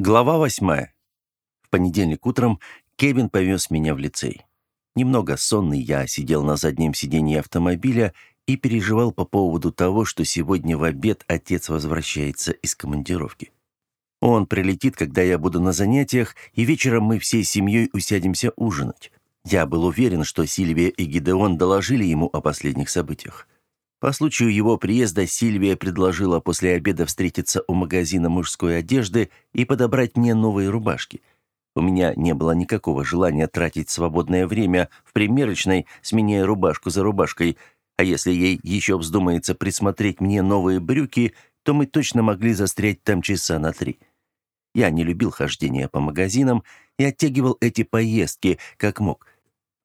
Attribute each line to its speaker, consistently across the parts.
Speaker 1: Глава восьмая. В понедельник утром Кевин повез меня в лицей. Немного сонный я сидел на заднем сиденье автомобиля и переживал по поводу того, что сегодня в обед отец возвращается из командировки. Он прилетит, когда я буду на занятиях, и вечером мы всей семьей усядемся ужинать. Я был уверен, что Сильвия и Гидеон доложили ему о последних событиях. По случаю его приезда Сильвия предложила после обеда встретиться у магазина мужской одежды и подобрать мне новые рубашки. У меня не было никакого желания тратить свободное время в примерочной, сменяя рубашку за рубашкой, а если ей еще вздумается присмотреть мне новые брюки, то мы точно могли застрять там часа на три. Я не любил хождение по магазинам и оттягивал эти поездки как мог –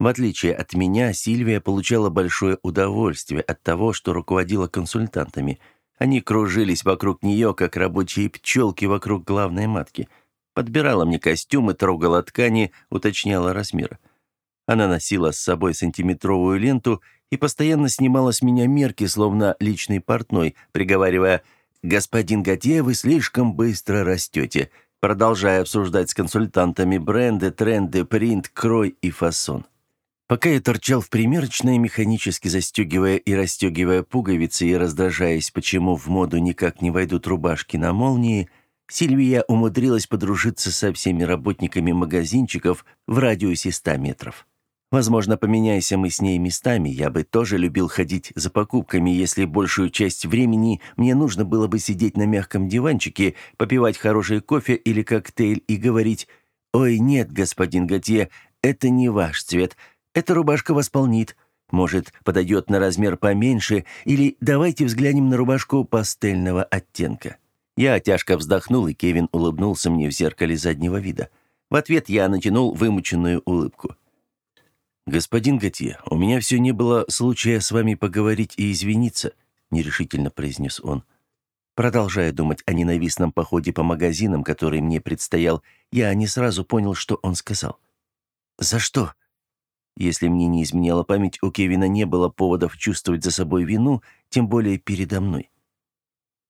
Speaker 1: в отличие от меня, Сильвия получала большое удовольствие от того, что руководила консультантами. Они кружились вокруг нее, как рабочие пчелки вокруг главной матки. Подбирала мне костюмы, трогала ткани, уточняла размеры. Она носила с собой сантиметровую ленту и постоянно снимала с меня мерки, словно личный портной, приговаривая «Господин Готье, вы слишком быстро растете», продолжая обсуждать с консультантами бренды, тренды, принт, крой и фасон. Пока я торчал в примерочной, механически застегивая и расстегивая пуговицы и раздражаясь, почему в моду никак не войдут рубашки на молнии, Сильвия умудрилась подружиться со всеми работниками магазинчиков в радиусе 100 метров. Возможно, поменяйся мы с ней местами, я бы тоже любил ходить за покупками, если большую часть времени мне нужно было бы сидеть на мягком диванчике, попивать хороший кофе или коктейль и говорить «Ой, нет, господин Готье, это не ваш цвет», эта рубашка восполнит. Может, подойдет на размер поменьше, или давайте взглянем на рубашку пастельного оттенка». Я тяжко вздохнул, и Кевин улыбнулся мне в зеркале заднего вида. В ответ я натянул вымученную улыбку. «Господин Готье, у меня все не было случая с вами поговорить и извиниться», — нерешительно произнес он. Продолжая думать о ненавистном походе по магазинам, который мне предстоял, я не сразу понял, что он сказал. «За что?» Если мне не изменяла память, у Кевина не было поводов чувствовать за собой вину, тем более передо мной.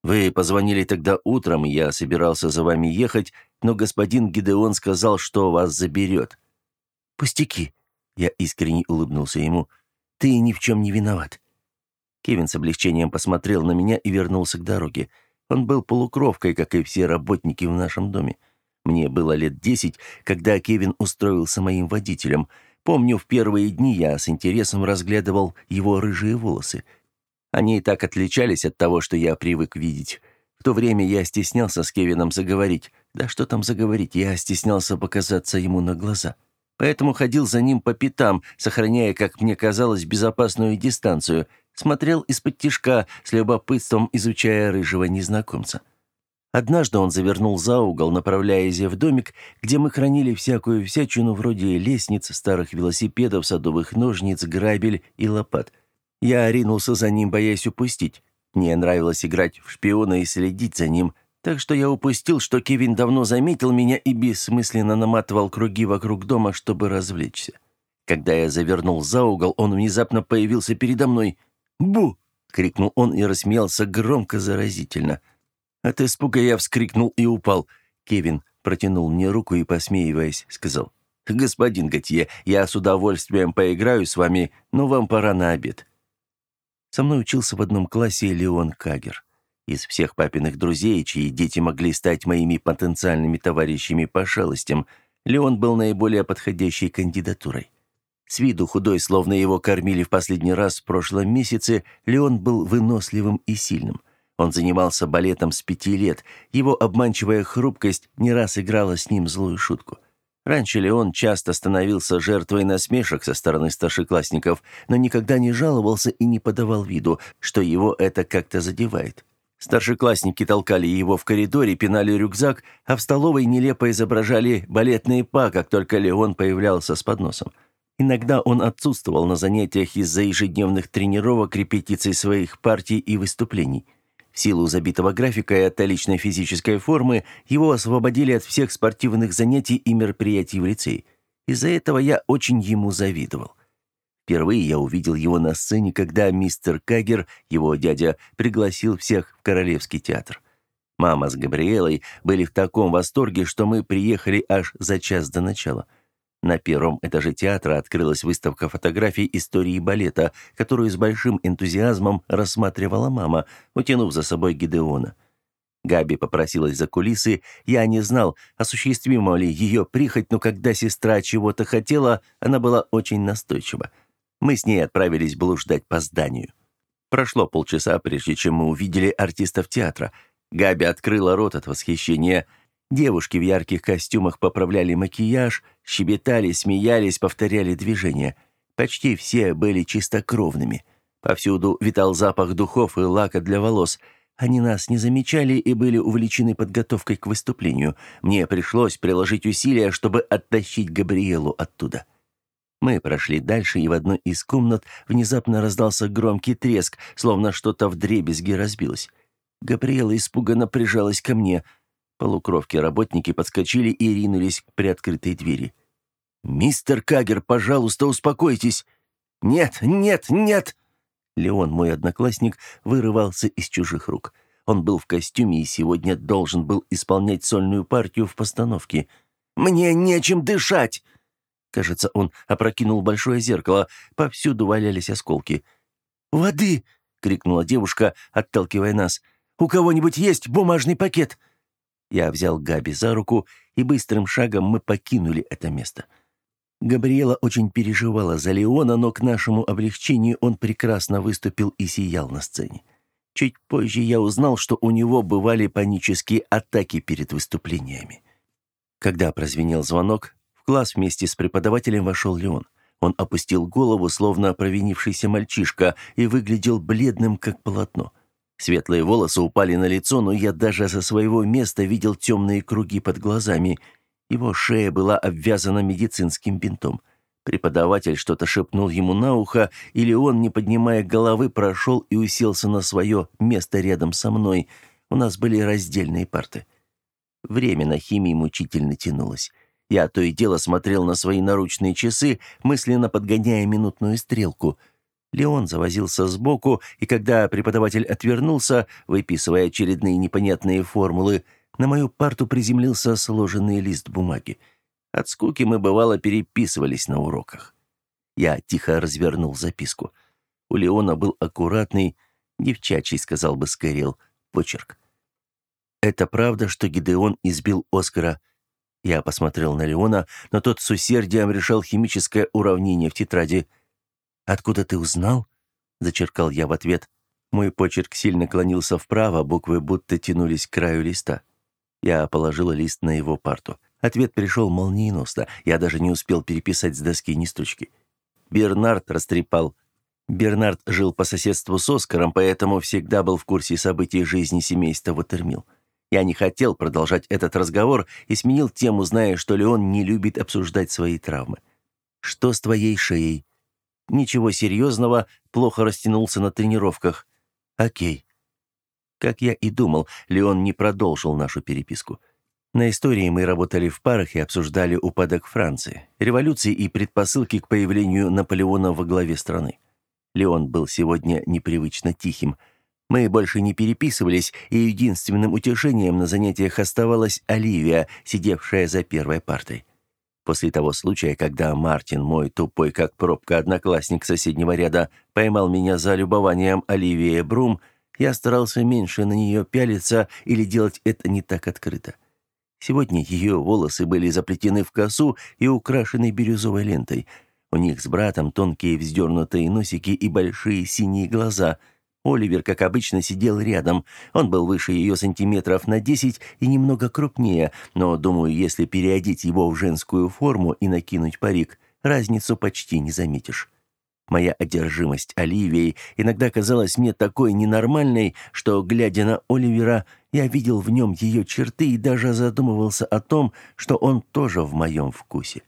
Speaker 1: «Вы позвонили тогда утром, я собирался за вами ехать, но господин Гидеон сказал, что вас заберет». «Пустяки!» — я искренне улыбнулся ему. «Ты ни в чем не виноват». Кевин с облегчением посмотрел на меня и вернулся к дороге. Он был полукровкой, как и все работники в нашем доме. Мне было лет десять, когда Кевин устроился моим водителем — Помню, в первые дни я с интересом разглядывал его рыжие волосы. Они и так отличались от того, что я привык видеть. В то время я стеснялся с Кевином заговорить. Да что там заговорить, я стеснялся показаться ему на глаза. Поэтому ходил за ним по пятам, сохраняя, как мне казалось, безопасную дистанцию, смотрел из-под тишка, с любопытством изучая рыжего незнакомца. Однажды он завернул за угол, направляясь в домик, где мы хранили всякую всячину вроде лестниц, старых велосипедов, садовых ножниц, грабель и лопат. Я ринулся за ним, боясь упустить. Мне нравилось играть в шпиона и следить за ним, так что я упустил, что Кевин давно заметил меня и бессмысленно наматывал круги вокруг дома, чтобы развлечься. Когда я завернул за угол, он внезапно появился передо мной. «Бу!» — крикнул он и рассмеялся громко заразительно — от испуга я вскрикнул и упал. Кевин протянул мне руку и, посмеиваясь, сказал, «Господин Готье, я с удовольствием поиграю с вами, но вам пора на обед». Со мной учился в одном классе Леон Кагер. Из всех папиных друзей, чьи дети могли стать моими потенциальными товарищами по шалостям, Леон был наиболее подходящей кандидатурой. С виду худой, словно его кормили в последний раз в прошлом месяце, Леон был выносливым и сильным – он занимался балетом с пяти лет. Его обманчивая хрупкость не раз играла с ним злую шутку. Раньше Леон часто становился жертвой насмешек со стороны старшеклассников, но никогда не жаловался и не подавал виду, что его это как-то задевает. Старшеклассники толкали его в коридоре, пинали рюкзак, а в столовой нелепо изображали балетные па, как только Леон появлялся с подносом. Иногда он отсутствовал на занятиях из-за ежедневных тренировок, репетиций своих партий и выступлений – в силу забитого графика и отличной физической формы его освободили от всех спортивных занятий и мероприятий в лицее. Из-за этого я очень ему завидовал. Впервые я увидел его на сцене, когда мистер Кагер, его дядя, пригласил всех в Королевский театр. Мама с Габриэлой были в таком восторге, что мы приехали аж за час до начала. На первом этаже театра открылась выставка фотографий истории балета, которую с большим энтузиазмом рассматривала мама, утянув за собой Гидеона. Габи попросилась за кулисы, я не знал, осуществима ли ее прихоть, но когда сестра чего-то хотела, она была очень настойчива. Мы с ней отправились блуждать по зданию. Прошло полчаса, прежде чем мы увидели артистов театра. Габи открыла рот от восхищения. Девушки в ярких костюмах поправляли макияж, щебетали, смеялись, повторяли движения. Почти все были чистокровными. Повсюду витал запах духов и лака для волос – они нас не замечали и были увлечены подготовкой к выступлению. Мне пришлось приложить усилия, чтобы оттащить Габриэлу оттуда. Мы прошли дальше, и в одной из комнат внезапно раздался громкий треск, словно что-то вдребезги разбилось. Габриэла испуганно прижалась ко мне. Полукровки-работники подскочили и ринулись к приоткрытой двери. «Мистер Кагер, пожалуйста, успокойтесь!» «Нет, нет, нет!» Леон, мой одноклассник, вырывался из чужих рук. Он был в костюме и сегодня должен был исполнять сольную партию в постановке. «Мне нечем дышать!» Кажется, он опрокинул большое зеркало. Повсюду валялись осколки. «Воды!» — крикнула девушка, отталкивая нас. «У кого-нибудь есть бумажный пакет?» Я взял Габи за руку, и быстрым шагом мы покинули это место. Габриэла очень переживала за Леона, но к нашему облегчению он прекрасно выступил и сиял на сцене. Чуть позже я узнал, что у него бывали панические атаки перед выступлениями. Когда прозвенел звонок, в класс вместе с преподавателем вошел Леон. Он опустил голову, словно провинившийся мальчишка, и выглядел бледным, как полотно. Светлые волосы упали на лицо, но я даже со своего места видел темные круги под глазами – его шея была обвязана медицинским бинтом. Преподаватель что-то шепнул ему на ухо, или он, не поднимая головы, прошел и уселся на свое место рядом со мной. У нас были раздельные парты. Время на химии мучительно тянулось. Я то и дело смотрел на свои наручные часы, мысленно подгоняя минутную стрелку. Леон завозился сбоку, и когда преподаватель отвернулся, выписывая очередные непонятные формулы, на мою парту приземлился сложенный лист бумаги. От скуки мы, бывало, переписывались на уроках. Я тихо развернул записку. У Леона был аккуратный, девчачий, сказал бы Скэрилл, почерк. «Это правда, что Гидеон избил Оскара?» Я посмотрел на Леона, но тот с усердием решал химическое уравнение в тетради. «Откуда ты узнал?» — зачеркал я в ответ. Мой почерк сильно клонился вправо, буквы будто тянулись к краю листа. Я положила лист на его парту. Ответ пришел молниеносно. Я даже не успел переписать с доски ни строчки. Бернард растрепал. Бернард жил по соседству с Оскаром, поэтому всегда был в курсе событий жизни семейства Ватермилл. Я не хотел продолжать этот разговор и сменил тему, зная, что Леон не любит обсуждать свои травмы. «Что с твоей шеей?» «Ничего серьезного, плохо растянулся на тренировках». «Окей. Как я и думал, Леон не продолжил нашу переписку. На истории мы работали в парах и обсуждали упадок Франции, революции и предпосылки к появлению Наполеона во главе страны. Леон был сегодня непривычно тихим. Мы больше не переписывались, и единственным утешением на занятиях оставалась Оливия, сидевшая за первой партой. После того случая, когда Мартин, мой тупой как пробка одноклассник соседнего ряда, поймал меня за любованием Оливии Брум – я старался меньше на нее пялиться или делать это не так открыто. Сегодня ее волосы были заплетены в косу и украшены бирюзовой лентой. У них с братом тонкие вздернутые носики и большие синие глаза. Оливер, как обычно, сидел рядом. Он был выше ее сантиметров на десять и немного крупнее, но, думаю, если переодеть его в женскую форму и накинуть парик, разницу почти не заметишь. Моя одержимость Оливией иногда казалась мне такой ненормальной, что, глядя на Оливера, я видел в нем ее черты и даже задумывался о том, что он тоже в моем вкусе.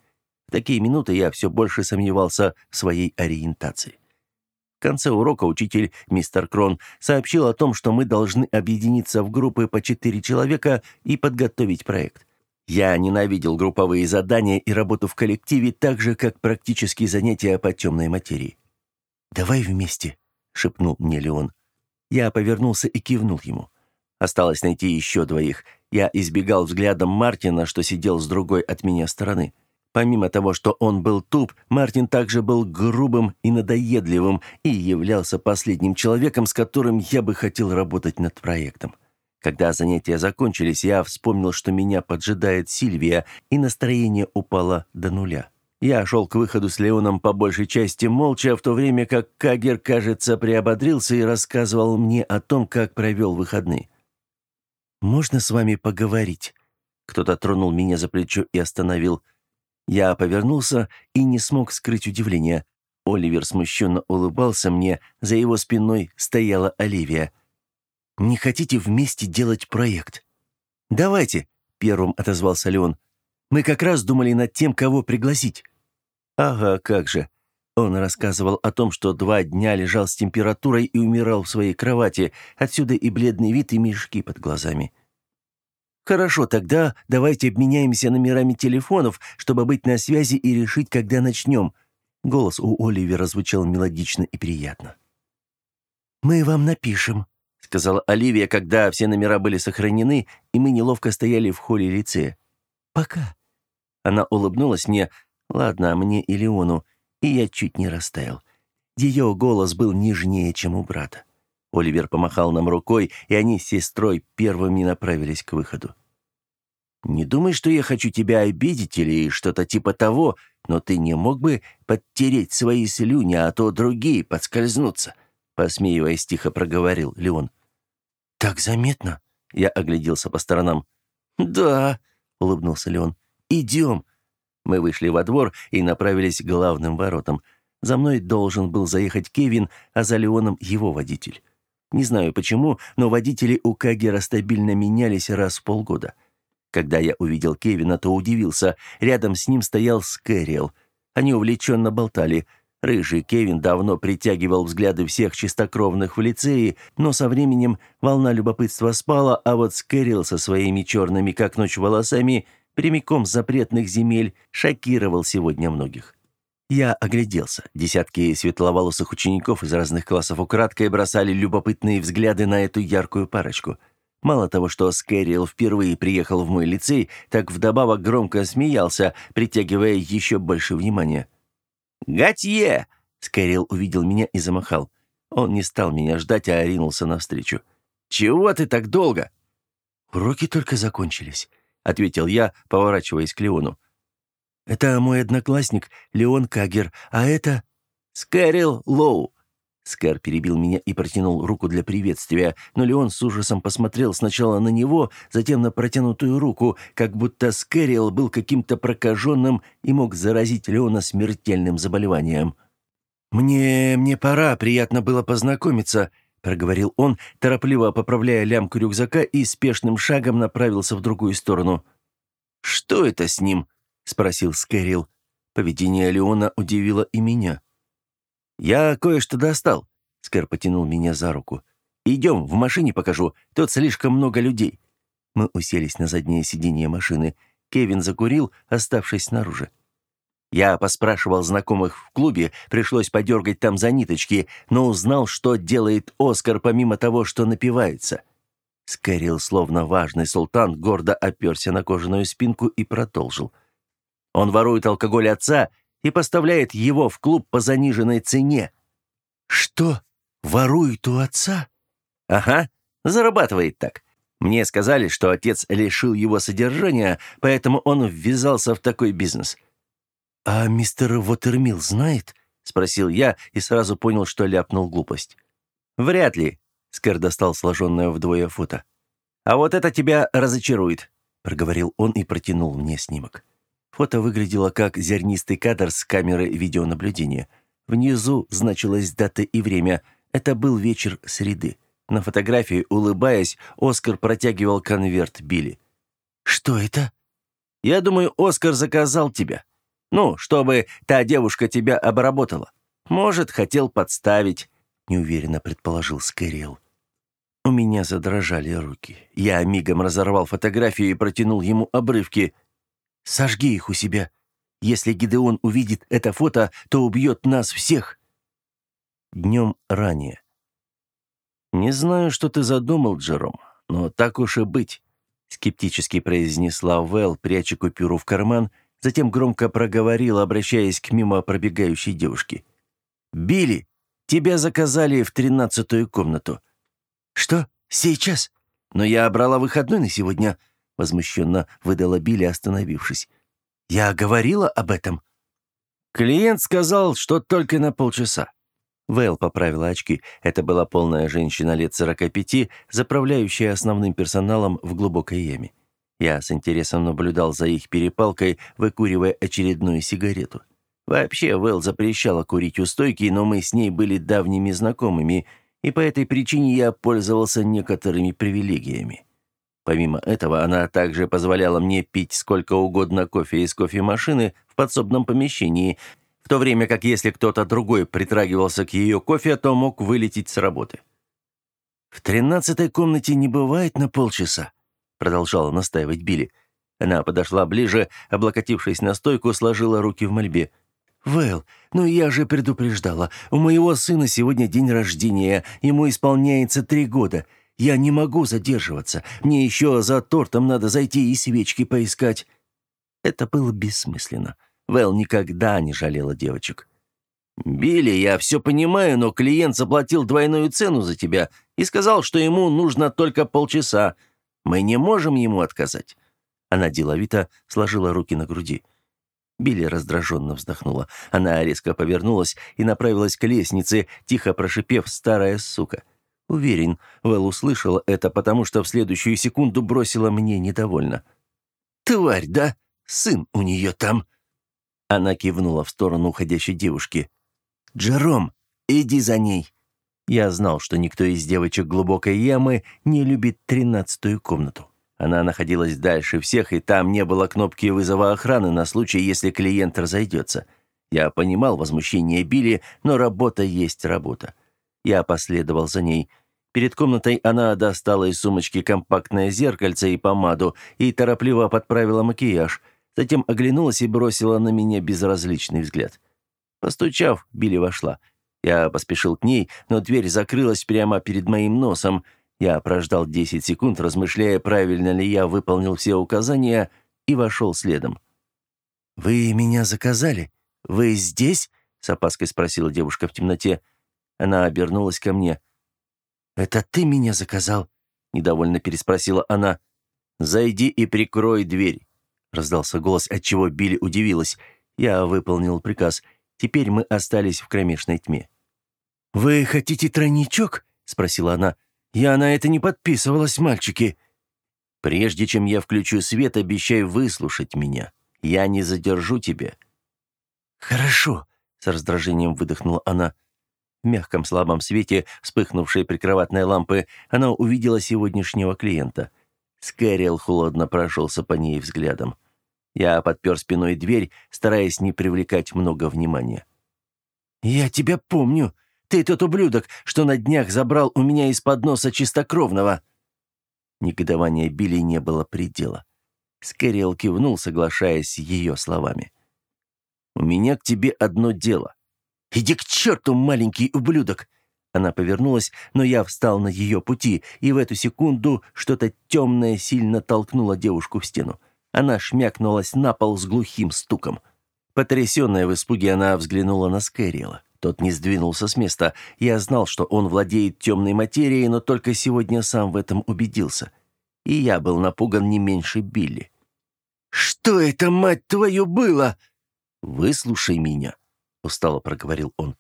Speaker 1: В такие минуты я все больше сомневался в своей ориентации. Конце урока учитель мистер Крон сообщил о том, что мы должны объединиться в группы по четыре человека и подготовить проект. Я ненавидел групповые задания и работу в коллективе так же, как практические занятия по темной материи. «Давай вместе», — шепнул мне Леон. Я повернулся и кивнул ему. Осталось найти еще двоих. Я избегал взглядом Мартина, что сидел с другой от меня стороны. Помимо того, что он был туп, Мартин также был грубым и надоедливым и являлся последним человеком, с которым я бы хотел работать над проектом. Когда занятия закончились, я вспомнил, что меня поджидает Сильвия, и настроение упало до нуля. Я шел к выходу с Леоном по большей части молча, в то время как Кагер, кажется, приободрился и рассказывал мне о том, как провел выходные. «Можно с вами поговорить?» Кто-то тронул меня за плечо и остановил. Я повернулся и не смог скрыть удивление. Оливер смущенно улыбался мне, за его спиной стояла Оливия. «Не хотите вместе делать проект?» «Давайте», — первым отозвался Леон. «Мы как раз думали над тем, кого пригласить». «Ага, как же». Он рассказывал о том, что два дня лежал с температурой и умирал в своей кровати, отсюда и бледный вид, и мешки под глазами. «Хорошо, тогда давайте обменяемся номерами телефонов, чтобы быть на связи и решить, когда начнем». Голос у Оливера звучал мелодично и приятно. «Мы вам напишем», — сказала Оливия, когда все номера были сохранены, и мы неловко стояли в холле лицея. «Пока». Она улыбнулась мне, ладно, а мне и Леону, и я чуть не растаял. Ее голос был нежнее, чем у брата. Оливер помахал нам рукой, и они с сестрой первыми направились к выходу. «Не думай, что я хочу тебя обидеть или что-то типа того, но ты не мог бы подтереть свои слюни, а то другие подскользнутся», посмеиваясь, тихо проговорил Леон. «Так заметно?» Я огляделся по сторонам. «Да», — улыбнулся Леон. «Идем». Мы вышли во двор и направились к главным воротам. За мной должен был заехать Кевин, а за Леоном его водитель. Не знаю почему, но водители у Кагера стабильно менялись раз в полгода. Когда я увидел Кевина, то удивился. Рядом с ним стоял Скэриэл. Они увлеченно болтали. Рыжий Кевин давно притягивал взгляды всех чистокровных в лицее, но со временем волна любопытства спала, а вот Скэриэл со своими черными как ночь волосами прямиком с запретных земель шокировал сегодня многих. Я огляделся. Десятки светловолосых учеников из разных классов украдкой бросали любопытные взгляды на эту яркую парочку. Мало того, что Скэрилл впервые приехал в мой лицей, так вдобавок громко смеялся, притягивая еще больше внимания. «Готье!» — Скэрилл увидел меня и замахал. Он не стал меня ждать, а ринулся навстречу. «Чего ты так долго?» «Уроки только закончились», — ответил я, поворачиваясь к Леону. Это мой одноклассник Леон Кагер, а это Скэрил Лоу. Скэр перебил меня и протянул руку для приветствия, но Леон с ужасом посмотрел сначала на него, затем на протянутую руку, как будто Скэрил был каким-то прокаженным и мог заразить Леона смертельным заболеванием. «Мне... мне пора, приятно было познакомиться», — проговорил он, торопливо поправляя лямку рюкзака и спешным шагом направился в другую сторону. «Что это с ним?» — спросил Скэрилл. Поведение Леона удивило и меня. «Я кое-что достал», — Скэр потянул меня за руку. «Идем, в машине покажу, тут слишком много людей». Мы уселись на заднее сиденье машины. Кевин закурил, оставшись снаружи. Я поспрашивал знакомых в клубе, пришлось подергать там за ниточки, но узнал, что делает Оскар помимо того, что напивается. Скэрилл, словно важный султан, гордо оперся на кожаную спинку и продолжил. — он ворует алкоголь отца и поставляет его в клуб по заниженной цене. Что? Ворует у отца? Ага, зарабатывает так. Мне сказали, что отец лишил его содержания, поэтому он ввязался в такой бизнес. А мистер Вотермилл знает? спросил я и сразу понял, что ляпнул глупость. Вряд ли, Скэр достал сложенное вдвое фото. А вот это тебя разочарует, проговорил он и протянул мне снимок. Фото выглядело как зернистый кадр с камеры видеонаблюдения. Внизу значилась дата и время. Это был вечер среды. На фотографии, улыбаясь, Оскар протягивал конверт Билли. «Что это?» «Я думаю, Оскар заказал тебя. Ну, чтобы та девушка тебя обработала. Может, хотел подставить», — неуверенно предположил Скэрилл. У меня задрожали руки. Я мигом разорвал фотографию и протянул ему обрывки — Сожги их у себя. Если Гидеон увидит это фото, то убьет нас всех. Днем ранее. Не знаю, что ты задумал, Джером, но так уж и быть», — скептически произнесла Вэл, пряча купюру в карман, затем громко проговорила, обращаясь к мимо пробегающей девушке. «Билли, тебя заказали в тринадцатую комнату». «Что? Сейчас? Но я брала выходной на сегодня», — возмущенно выдала Билли, остановившись. «Я говорила об этом?» «Клиент сказал, что только на полчаса». Вэл поправила очки. Это была полная женщина лет 45, заправляющая основным персоналом в глубокой яме. Я с интересом наблюдал за их перепалкой, выкуривая очередную сигарету. Вообще, Вэл запрещала курить у стойки, но мы с ней были давними знакомыми, и по этой причине я пользовался некоторыми привилегиями. Помимо этого, она также позволяла мне пить сколько угодно кофе из кофемашины в подсобном помещении, в то время как если кто-то другой притрагивался к ее кофе, то мог вылететь с работы. «В тринадцатой комнате не бывает на полчаса», — продолжала настаивать Билли. Она подошла ближе, облокотившись на стойку, сложила руки в мольбе. «Вэл, ну я же предупреждала. У моего сына сегодня день рождения, ему исполняется три года. Я не могу задерживаться. Мне еще за тортом надо зайти и свечки поискать». Это было бессмысленно. Вэл никогда не жалела девочек. «Билли, я все понимаю, но клиент заплатил двойную цену за тебя и сказал, что ему нужно только полчаса. Мы не можем ему отказать». Она деловито сложила руки на груди. Билли раздраженно вздохнула. Она резко повернулась и направилась к лестнице, тихо прошипев «старая сука». Уверен, Вэл услышала это, потому что в следующую секунду бросила мне недовольно. «Тварь, да? Сын у нее там!» Она кивнула в сторону уходящей девушки. «Джером, иди за ней!» Я знал, что никто из девочек глубокой ямы не любит тринадцатую комнату. Она находилась дальше всех, и там не было кнопки вызова охраны на случай, если клиент разойдется. Я понимал возмущение Билли, но работа есть работа. Я последовал за ней. Перед комнатой она достала из сумочки компактное зеркальце и помаду и торопливо подправила макияж – Затем оглянулась и бросила на меня безразличный взгляд. Постучав, Билли вошла. Я поспешил к ней, но дверь закрылась прямо перед моим носом. Я прождал 10 секунд, размышляя, правильно ли я выполнил все указания, и вошел следом. «Вы меня заказали? Вы здесь?» — с опаской спросила девушка в темноте. Она обернулась ко мне. «Это ты меня заказал?» — недовольно переспросила она. «Зайди и прикрой дверь», Раздался голос, отчего Билли удивилась. Я выполнил приказ. Теперь мы остались в кромешной тьме. «Вы хотите тройничок?» — спросила она. «Я на это не подписывалась, мальчики». «Прежде чем я включу свет, обещай выслушать меня. Я не задержу тебя». «Хорошо», — с раздражением выдохнула она. В мягком слабом свете, вспыхнувшей прикроватной лампы, она увидела сегодняшнего клиента. Скэрилл холодно прошелся по ней взглядом. Я подпер спиной дверь, стараясь не привлекать много внимания. «Я тебя помню. Ты тот ублюдок, что на днях забрал у меня из-под носа чистокровного». Негодования Билли не было предела. Скэрилл кивнул, соглашаясь с ее словами. «У меня к тебе одно дело». «Иди к черту, маленький ублюдок!» Она повернулась, но я встал на ее пути, и в эту секунду что-то темное сильно толкнуло девушку в стену. Она шмякнулась на пол с глухим стуком. Потрясенная в испуге, она взглянула на Скэриэла. Тот не сдвинулся с места. Я знал, что он владеет темной материей, но только сегодня сам в этом убедился. И я был напуган не меньше Билли. «Что это, мать твою, было?» «Выслушай меня», — устало проговорил он.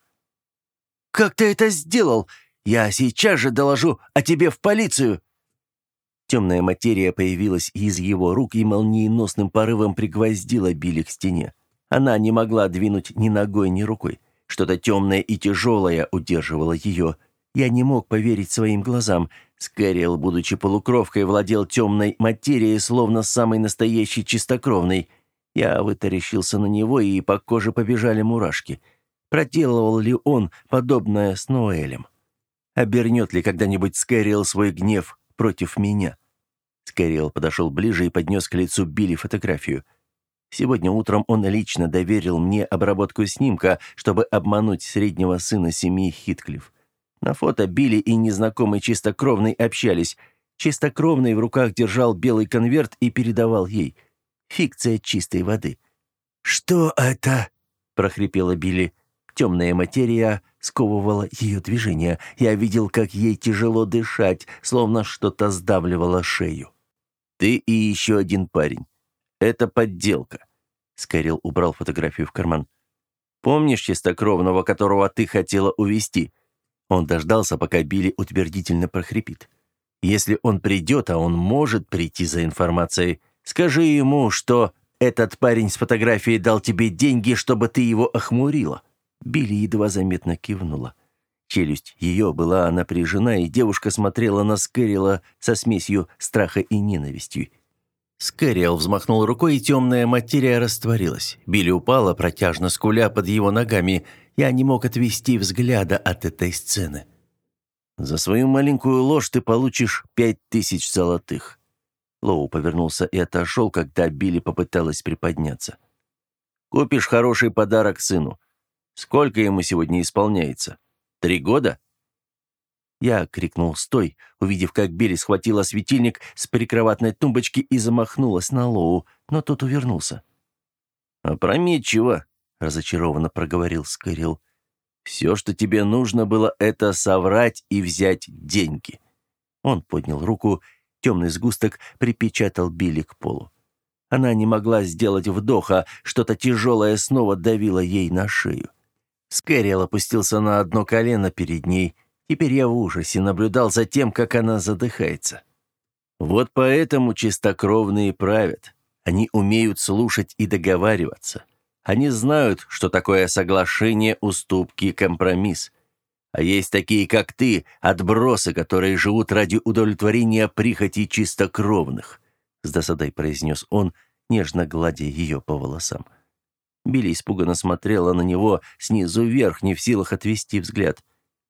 Speaker 1: «Как ты это сделал? Я сейчас же доложу о тебе в полицию!» Темная материя появилась из его рук и молниеносным порывом пригвоздила Билли к стене. Она не могла двинуть ни ногой, ни рукой. Что-то темное и тяжелое удерживало ее. Я не мог поверить своим глазам. Скэрилл, будучи полукровкой, владел темной материей, словно самый настоящий чистокровный. Я вытаращился на него, и по коже побежали мурашки. Проделывал ли он подобное с Ноэлем? Обернет ли когда-нибудь Скэрилл свой гнев против меня. Скэриэл подошел ближе и поднес к лицу Билли фотографию. Сегодня утром он лично доверил мне обработку снимка, чтобы обмануть среднего сына семьи Хитклифф. На фото Билли и незнакомый чистокровный общались. Чистокровный в руках держал белый конверт и передавал ей. Фикция чистой воды. «Что это?» — прохрипела Билли. Темная материя сковывала ее движение. Я видел, как ей тяжело дышать, словно что-то сдавливало шею. «Ты и еще один парень. Это подделка». Скайрилл убрал фотографию в карман. «Помнишь чистокровного, которого ты хотела увести? Он дождался, пока Билли утвердительно прохрипит. «Если он придет, а он может прийти за информацией, скажи ему, что этот парень с фотографией дал тебе деньги, чтобы ты его охмурила». Билли едва заметно кивнула. Челюсть ее была напряжена, и девушка смотрела на Скэрилла со смесью страха и ненависти. Скэрилл взмахнул рукой, и темная материя растворилась. Билли упала, протяжно скуля под его ногами. Я не мог отвести взгляда от этой сцены. «За свою маленькую ложь ты получишь пять тысяч золотых». Лоу повернулся и отошел, когда Билли попыталась приподняться. «Купишь хороший подарок сыну. Сколько ему сегодня исполняется? Три года?» Я крикнул «Стой!», увидев, как Билли схватила светильник с прикроватной тумбочки и замахнулась на Лоу, но тот увернулся. «Опрометчиво», — разочарованно проговорил Скэрилл. «Все, что тебе нужно было, это соврать и взять деньги». Он поднял руку, темный сгусток припечатал Билли к полу. Она не могла сделать вдоха, что-то тяжелое снова давило ей на шею. Скэрилл опустился на одно колено перед ней. Теперь я в ужасе наблюдал за тем, как она задыхается. Вот поэтому чистокровные правят. Они умеют слушать и договариваться. Они знают, что такое соглашение, уступки, компромисс. А есть такие, как ты, отбросы, которые живут ради удовлетворения прихоти чистокровных», — с досадой произнес он, нежно гладя ее по волосам. Билли испуганно смотрела на него снизу вверх, не в силах отвести взгляд.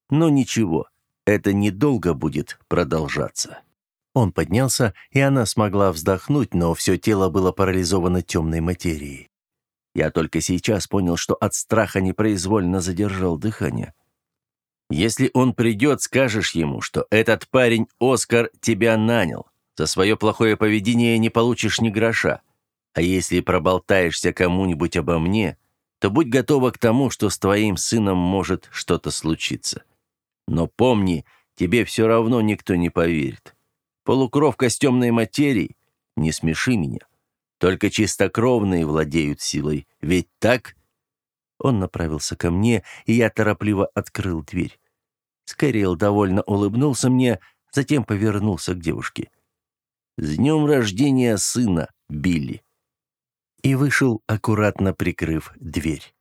Speaker 1: Но ничего, это недолго будет продолжаться. Он поднялся, и она смогла вздохнуть, но все тело было парализовано темной материей. Я только сейчас понял, что от страха непроизвольно задержал дыхание. «Если он придет, скажешь ему, что этот парень Оскар тебя нанял. За свое плохое поведение не получишь ни гроша. А если проболтаешься кому-нибудь обо мне, то будь готова к тому, что с твоим сыном может что-то случиться. Но помни, тебе все равно никто не поверит. Полукровка с темной материей? Не смеши меня. Только чистокровные владеют силой, ведь так?» Он направился ко мне, и я торопливо открыл дверь. Скорел довольно улыбнулся мне, затем повернулся к девушке. «С днем рождения сына, Билли!» и вышел, аккуратно прикрыв дверь.